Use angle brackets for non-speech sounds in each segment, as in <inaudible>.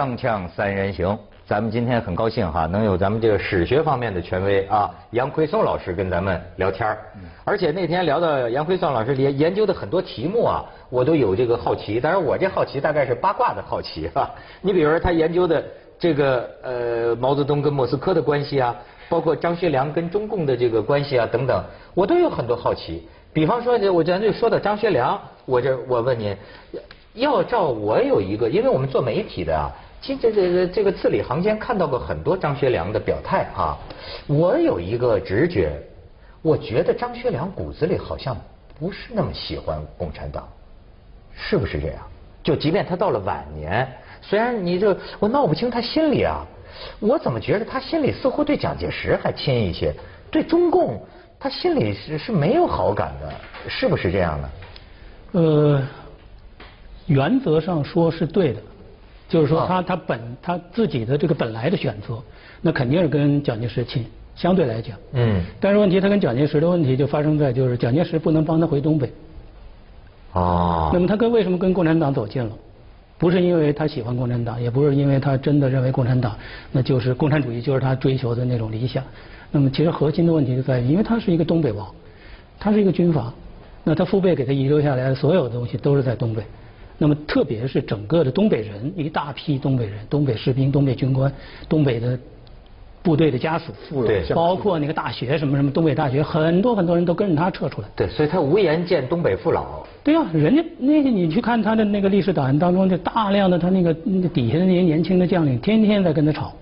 锵锵三人行，咱们今天很高兴哈，能有咱们这个史学方面的权威啊，杨奎松老师跟咱们聊天儿而且那天聊到杨奎松老师研研究的很多题目啊，我都有这个好奇。当然，我这好奇大概是八卦的好奇哈、<laughs> 你比如说他研究的这个呃毛泽东跟莫斯科的关系啊，包括张学良跟中共的这个关系啊等等，我都有很多好奇。比方说，我咱就说到张学良，我这我问您，要照我有一个，因为我们做媒体的啊，其实这这这个字里行间看到过很多张学良的表态啊。我有一个直觉，我觉得张学良骨子里好像不是那么喜欢共产党，是不是这样？就即便他到了晚年，虽然你这我闹不清他心里啊，我怎么觉得他心里似乎对蒋介石还亲一些，对中共他心里是是没有好感的，是不是这样呢？呃，原则上说是对的，就是说啊他他本他自己的这个本来的选择，那肯定是跟蒋介石亲，相对来讲。嗯但是问题他跟蒋介石的问题就发生在就是蒋介石不能帮他回东北，哦那么他跟为什么跟共产党走近了？不是因为他喜欢共产党，也不是因为他真的认为共产党那就是共产主义就是他追求的那种理想。那么其实核心的问题就在于，因为他是一个东北王，他是一个军阀，那他父辈给他遗留下来的所有的东西都是在东北。那么特别是整个的东北人，一大批东北人，东北士兵、东北军官、东北的部队的家属，对包括那个大学什么什么东北大学，很多很多人都跟着他撤出来。对，所以他无颜见东北父老。对呀、人家那个你去看他的那个历史档案当中，就大量的他那个那底下的那些年轻的将领，天天在跟他吵，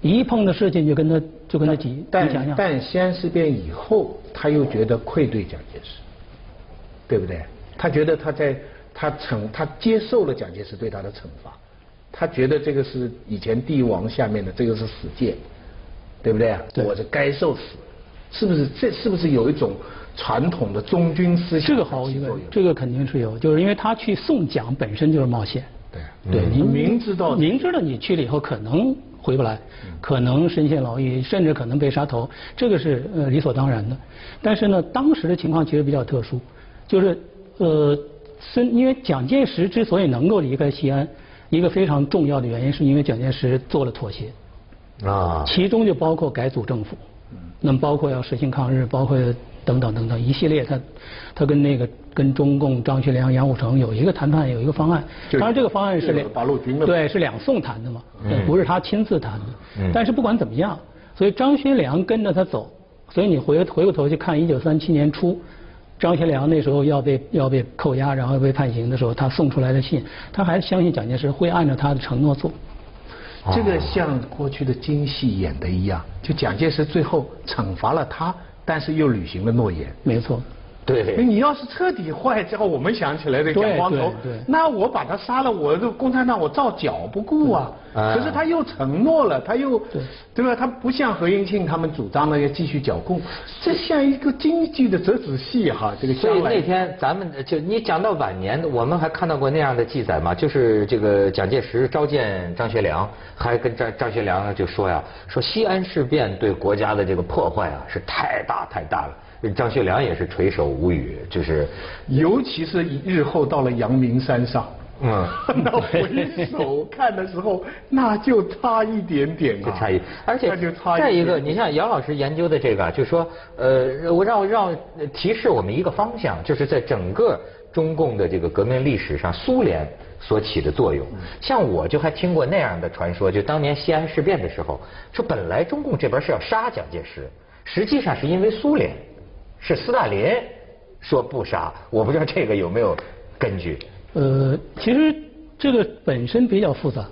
一碰到事情就跟他就跟他急。你想但想，但西安事变以后，他又觉得愧对蒋介石，对不对？他觉得他在他惩他接受了蒋介石对他的惩罚，他觉得这个是以前帝王下面的这个是死戒，对不对？对我是该受死，是不是？这是不是有一种传统的忠君思想？这个毫无疑问，这个肯定是有，就是因为他去送蒋本身就是冒险。对对，您明知道明知道你去了以后可能回不来，可能身陷牢狱，甚至可能被杀头，这个是呃理所当然的。但是呢，当时的情况其实比较特殊，就是呃，孙因为蒋介石之所以能够离开西安，一个非常重要的原因是因为蒋介石做了妥协，啊，其中就包括改组政府，那么包括要实行抗日，包括等等等等一系列，他他跟那个跟中共张学良、杨虎城有一个谈判，有一个方案。就当然这个方案是两八路军了对，是两宋谈的嘛，嗯不是他亲自谈的。嗯但是不管怎么样，所以张学良跟着他走，所以你回回过头去看一九三七年初。张学良那时候要被要被扣押，然后被判刑的时候，他送出来的信，他还相信蒋介石会按照他的承诺做。这个像过去的京戏演的一样，就蒋介石最后惩罚了他，但是又履行了诺言。没错，对，你要是彻底坏，之后我们想起来的对蒋光头那我把他杀了，我这共产党我照缴不顾啊。嗯可是他又承诺了，他又对对吧？他不像何应钦他们主张的要继续剿共，这像一个京剧的折子戏哈。这个所以那天咱们就你讲到晚年，我们还看到过那样的记载嘛，就是这个蒋介石召见张学良，还跟张张学良就说呀，说西安事变对国家的这个破坏啊是太大太大了。张学良也是垂手无语，就是尤其是日后到了阳明山上。<laughs> 嗯那回首看的时候，那就差一点点啊，这差异，而且那就差再一个，你像杨老师研究的这个啊，就说呃，我让让提示我们一个方向，就是在整个中共的这个革命历史上，苏联所起的作用。像我就还听过那样的传说，就当年西安事变的时候，说本来中共这边是要杀蒋介石，实际上是因为苏联是斯大林说不杀，我不知道这个有没有根据。呃，其实这个本身比较复杂。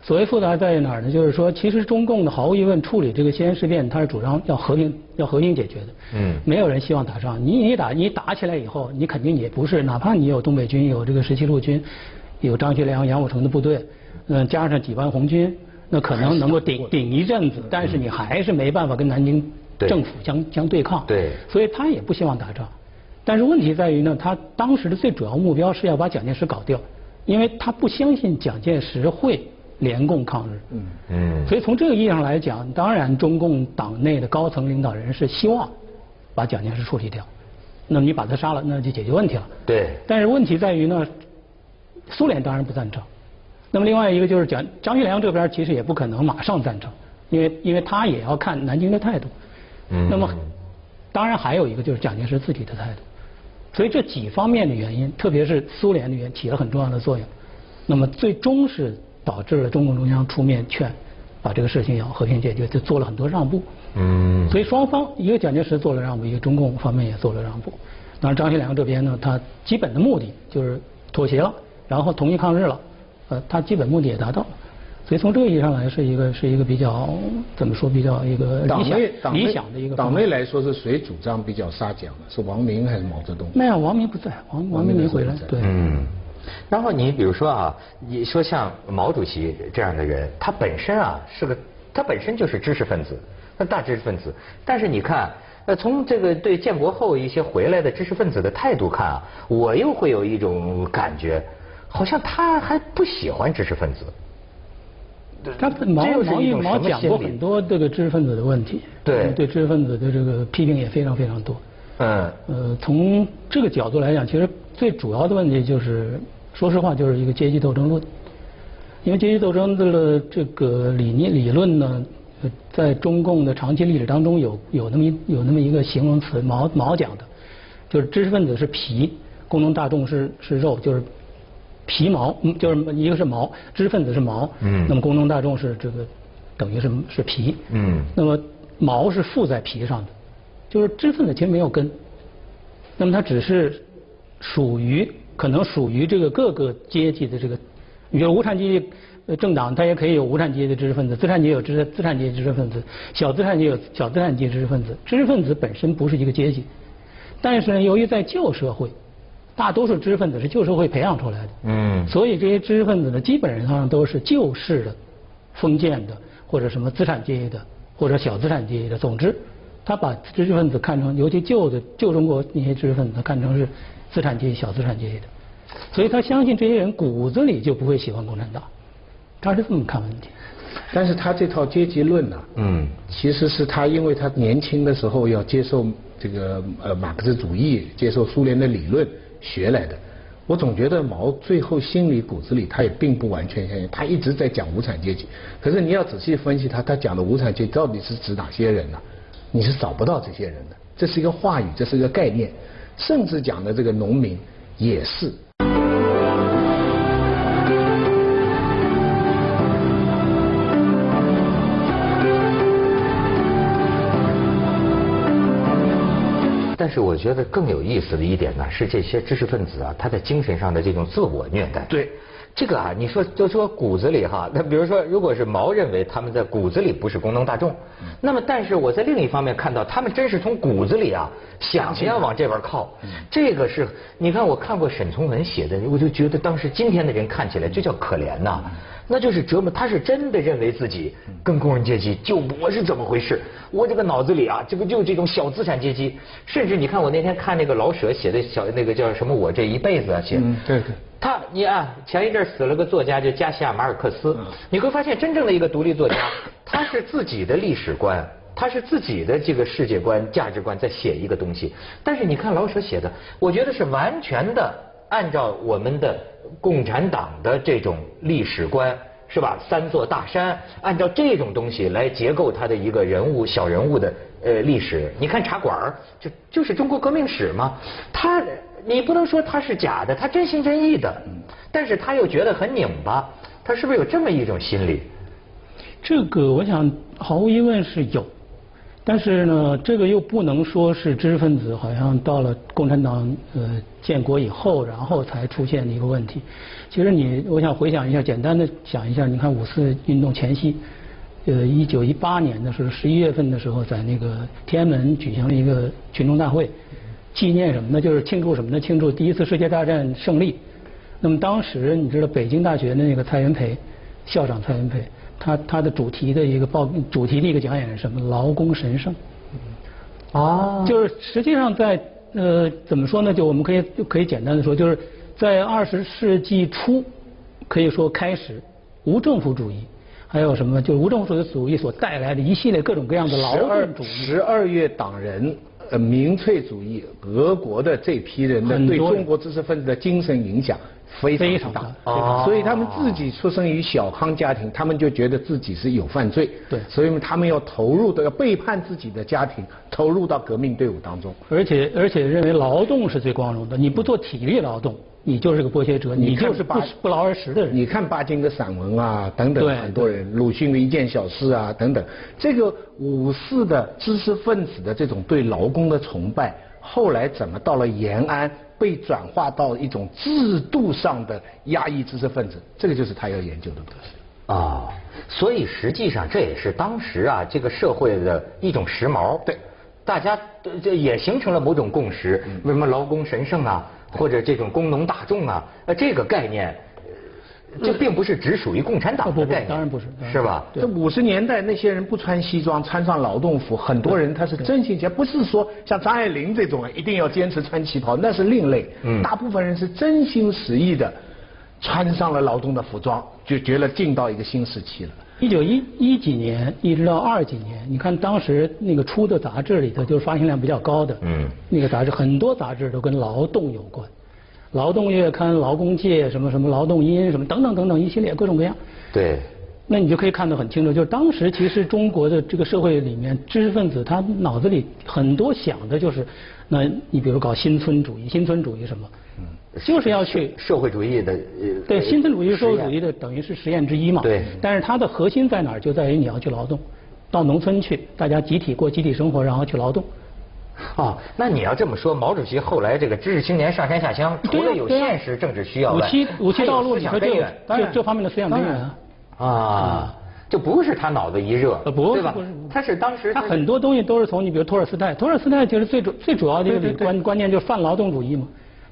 所谓复杂在于哪儿呢？就是说，其实中共的毫无疑问处理这个西安事变，它是主张要和平、要和平解决的。嗯没有人希望打仗。你你打你打起来以后，你肯定也不是，哪怕你有东北军、有这个十七路军、有张学良、杨虎城的部队，嗯、加上几万红军，那可能能够顶顶一阵子，但是你还是没办法跟南京对政府相相对抗。对所以他也不希望打仗。但是问题在于呢，他当时的最主要目标是要把蒋介石搞掉，因为他不相信蒋介石会联共抗日。嗯，嗯所以从这个意义上来讲，当然中共党内的高层领导人是希望把蒋介石处理掉。那么你把他杀了，那就解决问题了。对，但是问题在于呢，苏联当然不赞成。那么另外一个就是蒋张学良这边其实也不可能马上赞成，因为因为他也要看南京的态度。嗯那么当然还有一个就是蒋介石自己的态度。所以这几方面的原因，特别是苏联的原因起了很重要的作用。那么最终是导致了中共中央出面劝，把这个事情要和平解决，就做了很多让步。嗯所以双方一个蒋介石做了让步，一个中共方面也做了让步。当然张学良这边呢，他基本的目的就是妥协了，然后同意抗日了，呃，他基本目的也达到了。所以从这个意义上来，是一个是一个比较怎么说比较一个理想理想的一个党方案内来说是谁主张比较杀蒋的？是王明还是毛泽东？没有，王明不在，王王明没回来对。嗯，然后你比如说啊，你说像毛主席这样的人，他本身啊是个，他本身就是知识分子，那大知识分子。但是你看，呃，从这个对建国后一些回来的知识分子的态度看啊，我又会有一种感觉，好像他还不喜欢知识分子。他毛毛讲过很多这个知识分子的问题，对对知识分子的这个批评也非常非常多。嗯呃，从这个角度来讲，其实最主要的问题就是，说实话，就是一个阶级斗争论。因为阶级斗争的这个理念理论呢，呃在中共的长期历史当中有有那么一有那么一个形容词，毛毛讲的，就是知识分子是皮，工农大众是是肉，就是皮毛，嗯就是一个是毛，知识分子是毛，嗯。那么工农大众是这个等于是是皮，嗯。那么毛是附在皮上的，就是知识分子其实没有根，那么它只是属于可能属于这个各个阶级的这个，比如无产阶级呃政党，它也可以有无产阶级的知识分子，资产阶级有知资产阶级知识分子，小资产阶级有小资产阶级知识分子，知识分子本身不是一个阶级，但是呢，由于在旧社会，大多数知识分子是旧社会培养出来的，嗯所以这些知识分子呢，基本上都是旧式的、封建的，或者什么资产阶级的，或者小资产阶级的。总之，他把知识分子看成，尤其旧的旧中国那些知识分子看成是资产阶级、小资产阶级的，所以他相信这些人骨子里就不会喜欢共产党，他是这么看问题。但是他这套阶级论呢、嗯其实是他因为他年轻的时候要接受这个呃马克思主义，接受苏联的理论学来的。我总觉得毛最后心里骨子里他也并不完全相信，他一直在讲无产阶级。可是你要仔细分析他，他讲的无产阶级到底是指哪些人呢、你是找不到这些人的，这是一个话语，这是一个概念。甚至讲的这个农民也是。但是我觉得更有意思的一点呢，是这些知识分子啊，他在精神上的这种自我虐待。对，这个啊，你说就说骨子里哈，那比如说，如果是毛认为他们在骨子里不是工农大众，那么但是我在另一方面看到，他们真是从骨子里啊想要往这边靠。这个是，你看我看过沈从文写的，我就觉得当时今天的人看起来就叫可怜呐。那就是折磨，他是真的认为自己跟工人阶级就我是怎么回事？我这个脑子里啊，这个就这种小资产阶级，甚至你看我那天看那个老舍写的小那个叫什么我这一辈子啊写，嗯对对他你啊，前一阵死了个作家叫加西亚马尔克斯，你会发现真正的一个独立作家，<coughs> 他是自己的历史观。他是自己的这个世界观、价值观在写一个东西，但是你看老舍写的，我觉得是完全的按照我们的共产党的这种历史观，是吧？三座大山，按照这种东西来结构他的一个人物、小人物的呃历史。你看茶馆儿就就是中国革命史嘛，他你不能说他是假的，他真心真意的，但是他又觉得很拧巴，他是不是有这么一种心理？这个我想毫无疑问是有，但是呢，这个又不能说是知识分子好像到了共产党呃建国以后，然后才出现的一个问题。其实你我想回想一下，简单的想一下，你看五四运动前夕，呃，一九一八年的时候，十一月份的时候，在那个天安门举行了一个群众大会，纪念什么呢？就是庆祝什么呢？庆祝第一次世界大战胜利。那么当时你知道北京大学的那个蔡元培校长蔡元培，他他的主题的一个报主题的一个讲演是什么？劳工神圣。啊就是实际上在呃怎么说呢？就我们可以就可以简单的说，就是在二十世纪初，可以说开始无政府主义，还有什么就是无政府主义所带来的一系列各种各样的劳动主义。十二月党人。呃，民粹主义、俄国的这批人的对中国知识分子的精神影响，非非常大。所以他们自己出生于小康家庭，他们就觉得自己是有犯罪，对。所以他们要投入的，要背叛自己的家庭，投入到革命队伍当中。而且而且认为劳动是最光荣的，你不做体力劳动，你就是个剥削者，你就是不不劳而食的人。你看巴金的散文啊，等等，很多人，鲁迅的一件小事啊，等等，这个五四的知识分子的这种对劳工的崇拜，后来怎么到了延安被转化到一种制度上的压抑知识分子，这个就是他要研究的东西。啊，所以实际上这也是当时啊这个社会的一种时髦。对，大家呃这也形成了某种共识。为什么劳工神圣啊，或者这种工农大众啊，呃这个概念，呃这并不是只属于共产党的概念，当然不是是吧？这五十年代那些人不穿西装，穿上劳动服，很多人他是真心觉，不是说像张爱玲这种一定要坚持穿旗袍，那是另类。嗯大部分人是真心实意的穿上了劳动的服装，就觉得进到一个新时期了。一九一一几年一直到二几年，你看当时那个出的杂志里头，就是发行量比较高的，嗯。那个杂志很多杂志都跟劳动有关，劳动月刊、劳工界什么什么劳动音什么等等等等一系列各种各样。对，那你就可以看得很清楚，就是当时其实中国的这个社会里面，知识分子他脑子里很多想的就是，那你比如搞新村主义，新村主义什么，就是要去社会主义的呃对，新村主义社会主义的的等于是实验之一嘛。对但是它的核心在哪儿？就在于你要去劳动，到农村去，大家集体过集体生活，然后去劳动。哦，那你要这么说，毛主席后来这个知识青年上山下乡，除了有现实政治需要外，五七五七道路思里头就有想根源就这方面的思想根源啊。啊，就不是他脑子一热，呃不是对吧？他是当时他很多东西都是从你比如托尔斯泰，托尔斯泰其实最主最主要的一个对对对观观念就是泛劳动主义嘛，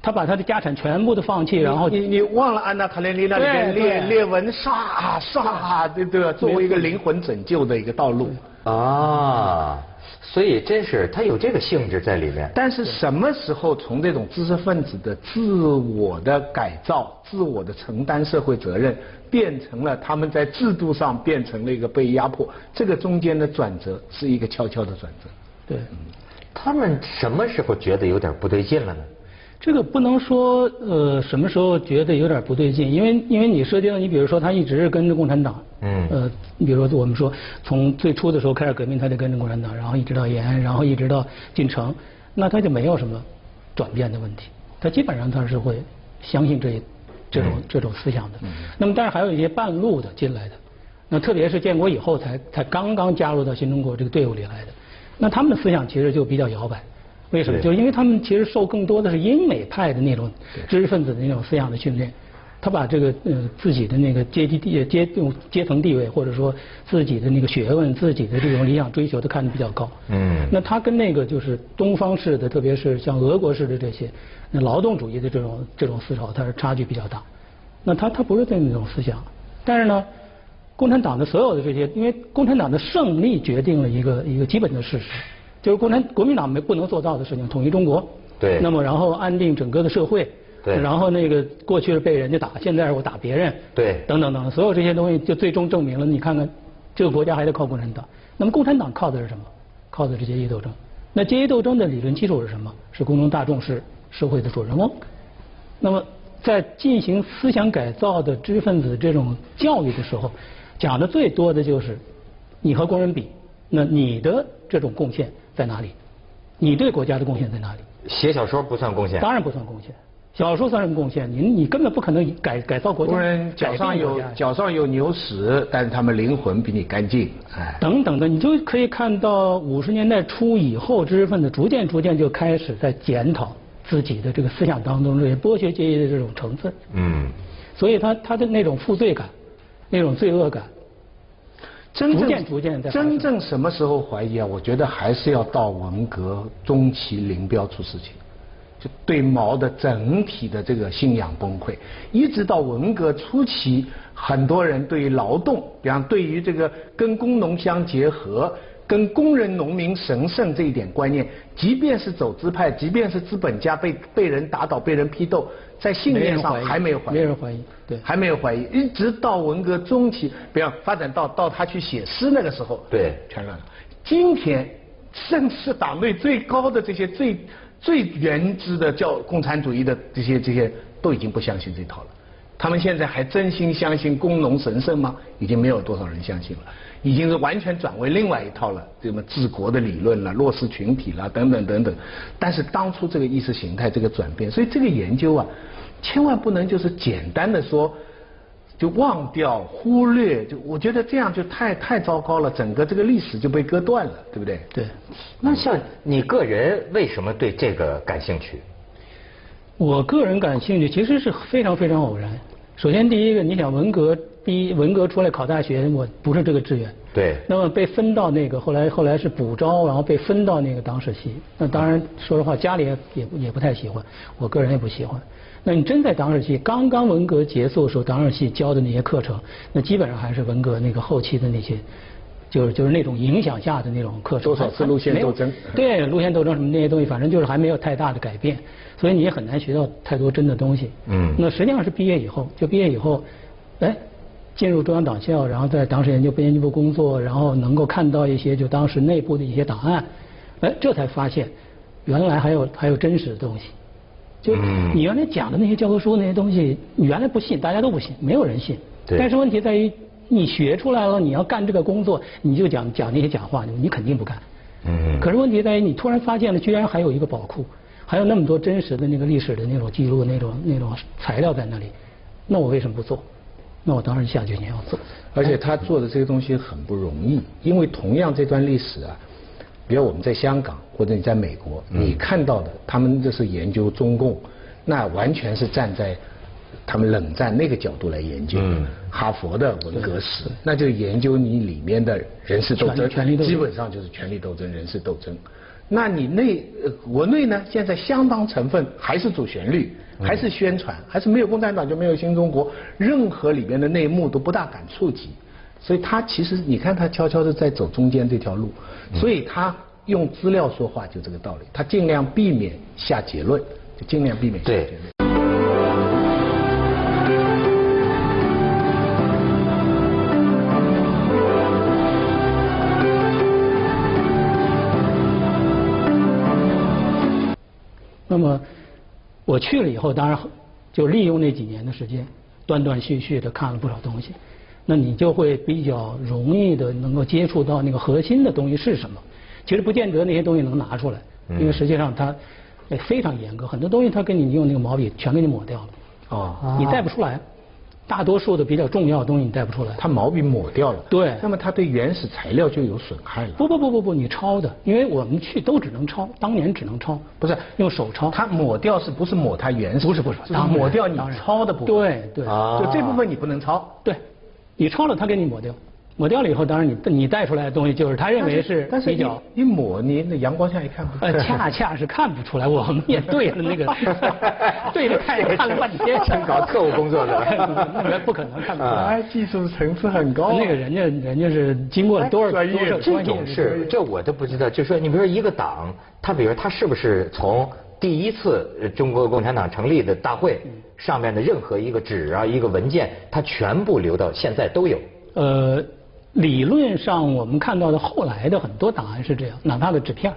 他把他的家产全部都放弃，然后你你忘了安娜卡列尼娜里面对列对列文唰唰，对对？作为一个灵魂拯救的一个道路。啊，所以真是他有这个性质在里面。但是什么时候从这种知识分子的自我的改造、自我的承担社会责任，变成了他们在制度上变成了一个被压迫？这个中间的转折是一个悄悄的转折。对。他们什么时候觉得有点不对劲了呢？这个不能说呃什么时候觉得有点不对劲，因为因为你涉及到你比如说他一直是跟着共产党，嗯。呃，你比如说我们说从最初的时候开始革命，他就跟着共产党，然后一直到延安，然后一直到进城，那他就没有什么转变的问题，他基本上他是会相信这这种、这种思想的。那么但是还有一些半路的进来的，那特别是建国以后才才刚刚加入到新中国这个队伍里来的，那他们的思想其实就比较摇摆。为什么？就是因为他们其实受更多的是英美派的那种知识分子的那种思想的训练，他把这个呃自己的那个阶级地阶阶层地位，或者说自己的那个学问、自己的这种理想追求，都看得比较高。嗯那他跟那个就是东方式的，特别是像俄国式的这些那劳动主义的这种这种思潮，它是差距比较大。那他他不是这么一种思想，但是呢，共产党的所有的这些，因为共产党的胜利决定了一个一个基本的事实，就是共产国民党没不能做到的事情，统一中国。对那么然后安定整个的社会。对然后那个过去是被人家打，现在是我打别人。对等等等等，所有这些东西就最终证明了，你看看这个国家还得靠共产党。那么共产党靠的是什么？靠的是阶级斗争。那阶级斗争的理论基础是什么？是工农大众是社会的主人翁。那么在进行思想改造的知识分子这种教育的时候，讲的最多的就是你和工人比，那你的这种贡献在哪里？你对国家的贡献在哪里？写小说不算贡献。当然不算贡献。小说算什么贡献？你你根本不可能改改造国家。工人脚上有脚上有牛屎，但是他们灵魂比你干净。哎，等等的，你就可以看到五十年代初以后，知识分子逐渐逐渐就开始在检讨自己的这个思想当中这些剥削阶级的这种成分，嗯，所以他他的那种负罪感，那种罪恶感，真正逐渐逐渐在真正什么时候怀疑啊？我觉得还是要到文革中期林彪出事情，就对毛的整体的这个信仰崩溃，一直到文革初期，很多人对于劳动，比方对于这个跟工农相结合。跟工人农民神圣这一点观念，即便是走资派，即便是资本家被被人打倒、被人批斗，在信念上还没有怀疑，没人怀疑，对，还没有怀疑，一直到文革中期，不要发展到到他去写诗那个时候，对全乱了。今天，甚至党内最高的这些最最原汁的叫共产主义的这些这些都已经不相信这套了。他们现在还真心相信工农神圣吗？已经没有多少人相信了，已经是完全转为另外一套了，什么治国的理论了、弱势群体了等等等等。但是当初这个意识形态这个转变，所以这个研究啊，千万不能就是简单的说就忘掉、忽略，就我觉得这样就太太糟糕了，整个这个历史就被割断了，对不对？对。那像你个人为什么对这个感兴趣？我个人感兴趣，其实是非常非常偶然。首先，第一个，你想文革毕文革出来考大学，我不是这个志愿。对。那么被分到那个，后来后来是补招，然后被分到那个党史系。那当然，说实话，家里也也也不太喜欢，我个人也不喜欢。那你真在党史系刚刚文革结束的时候，党史系教的那些课程，那基本上还是文革那个后期的那些。就是就是那种影响下的那种课程，多少次路线斗争，对路线斗争什么那些东西，反正就是还没有太大的改变，所以你也很难学到太多真的东西。嗯。那实际上是毕业以后，就毕业以后，哎，进入中央党校，然后在党史研究部研究部工作，然后能够看到一些就当时内部的一些档案，哎，这才发现原来还有还有真实的东西。就你原来讲的那些教科书那些东西，你原来不信，大家都不信，没有人信。对。但是问题在于。你学出来了，你要干这个工作，你就讲讲那些假话，你肯定不干。嗯。可是问题在于，你突然发现了，居然还有一个宝库，还有那么多真实的那个历史的那种记录、那种那种材料在那里，那我为什么不做？那我当然下决心要做。而且他做的这个东西很不容易，因为同样这段历史啊，比如我们在香港或者你在美国，你看到的，他们这是研究中共，那完全是站在。他们冷战那个角度来研究哈佛的文革史，那就研究你里面的人事斗争，基本上就是权力斗争、人事斗争。那你内国内呢？现在相当成分还是主旋律，还是宣传，还是没有共产党就没有新中国，任何里边的内幕都不大敢触及。所以他其实你看他悄悄的在走中间这条路，所以他用资料说话就这个道理，他尽量避免下结论，就尽量避免下结论。那么我去了以后，当然就利用那几年的时间，断断续续的看了不少东西。那你就会比较容易的能够接触到那个核心的东西是什么。其实不见得那些东西能拿出来，因为实际上它非常严格，很多东西它给你用那个毛笔全给你抹掉了，哦，你带不出来。大多数的比较重要的东西你带不出来，它毛笔抹掉了。对，那么它对原始材料就有损害了。不不不不不，你抄的，因为我们去都只能抄，当年只能抄，不是用手抄。它抹掉是不是抹它原始？不是不是，抹掉你抄的部分。对对，就这部分你不能抄。对，你抄了他给你抹掉。抹掉了以后，当然你你带出来的东西就是他认为是比较一抹你那阳光下一看不。呃，恰恰是看不出来，我们也对着那个 <laughs> 对着看看了半天，搞特务工作的，<laughs> 那不可能看不出来。技术层次很高。那个人家人家是经过了多少多少这种事，这我都不知道。就说你比如说一个党，他比如他是不是从第一次中国共产党成立的大会上面的任何一个纸啊一个文件，他全部留到现在都有。呃。理论上，我们看到的后来的很多档案是这样，哪怕的纸片，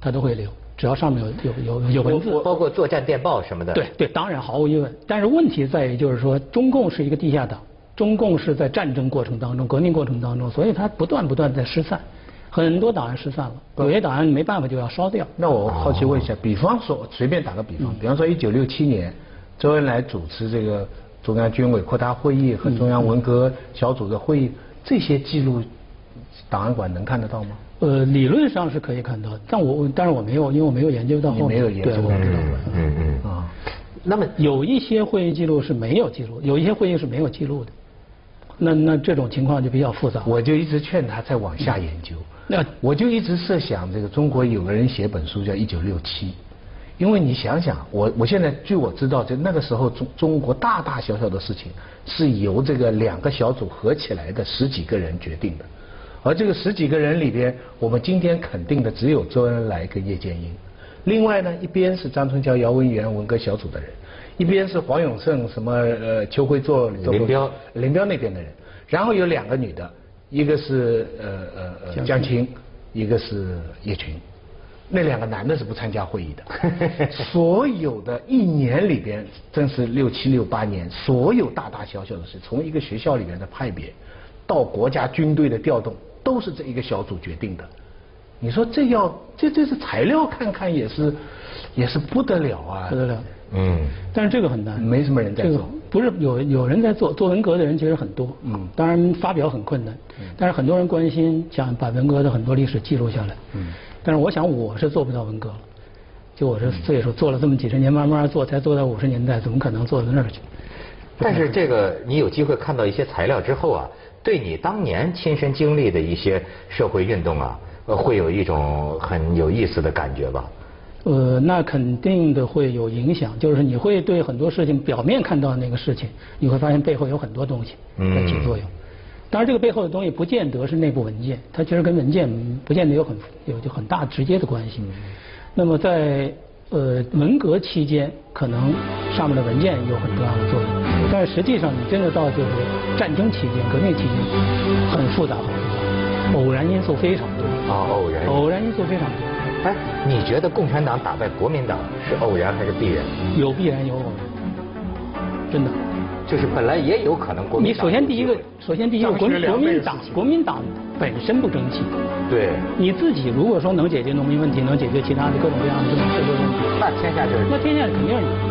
它都会留，只要上面有有有有文字，包括作战电报什么的。对对，当然毫无疑问。但是问题在于，就是说，中共是一个地下党，中共是在战争过程当中、革命过程当中，所以它不断不断在失散，很多档案失散了，有些档案没办法就要烧掉。那我好奇问一下，比方说，随便打个比方，比方说一九六七年，周恩来主持这个中央军委扩大会议和中央文革小组的会议。这些记录，档案馆能看得到吗？呃，理论上是可以看到，但我但是我没有，因为我没有研究到后面。没有研究过，嗯嗯啊。那么有一些会议记录是没有记录，有一些会议是没有记录的。那那这种情况就比较复杂。我就一直劝他再往下研究。那我就一直设想，这个中国有个人写本书叫《一九六七》。因为你想想，我我现在据我知道，在那个时候中中国大大小小的事情是由这个两个小组合起来的十几个人决定的，而这个十几个人里边，我们今天肯定的只有周恩来跟叶剑英，另外呢，一边是张春桥、姚文元文革小组的人，一边是黄永胜、什么呃邱会作、林彪、林彪那边的人，然后有两个女的，一个是呃呃呃江青，一个是叶群。那两个男的是不参加会议的。<laughs> 所有的一年里边，真是六七六八年，所有大大小小的事，从一个学校里面的派别，到国家军队的调动，都是这一个小组决定的。你说这要这这是材料看看也是也是不得了啊，不得了。嗯，但是这个很难，没什么人在做这个不是有有人在做，做文革的人其实很多，嗯，当然发表很困难，但是很多人关心，想把文革的很多历史记录下来，嗯，但是我想我是做不到文革了，就我这岁数做了这么几十年，慢慢做才做到五十年代，怎么可能做到那儿去？但是这个你有机会看到一些材料之后啊，对你当年亲身经历的一些社会运动啊，呃，会有一种很有意思的感觉吧？呃，那肯定的会有影响，就是你会对很多事情表面看到那个事情，你会发现背后有很多东西在起作用。当然，这个背后的东西不见得是内部文件，它其实跟文件不见得有很有就很大直接的关系。那么在呃文革期间，可能上面的文件有很重要的作用，但是实际上你真的到就是战争期间、革命期间，很复杂很复杂，偶然因素非常多。啊，偶然。偶然因素非常多。哎，你觉得共产党打败国民党是偶然还是必然？有必然有偶然，真的。就是本来也有可能国民党。你首先第一个，首先第一个国国民党，国民党本身不争气。对。你自己如果说能解决农民问题，能解决其他的各种各样的这种社会问题，那天下就是那天下肯定是赢。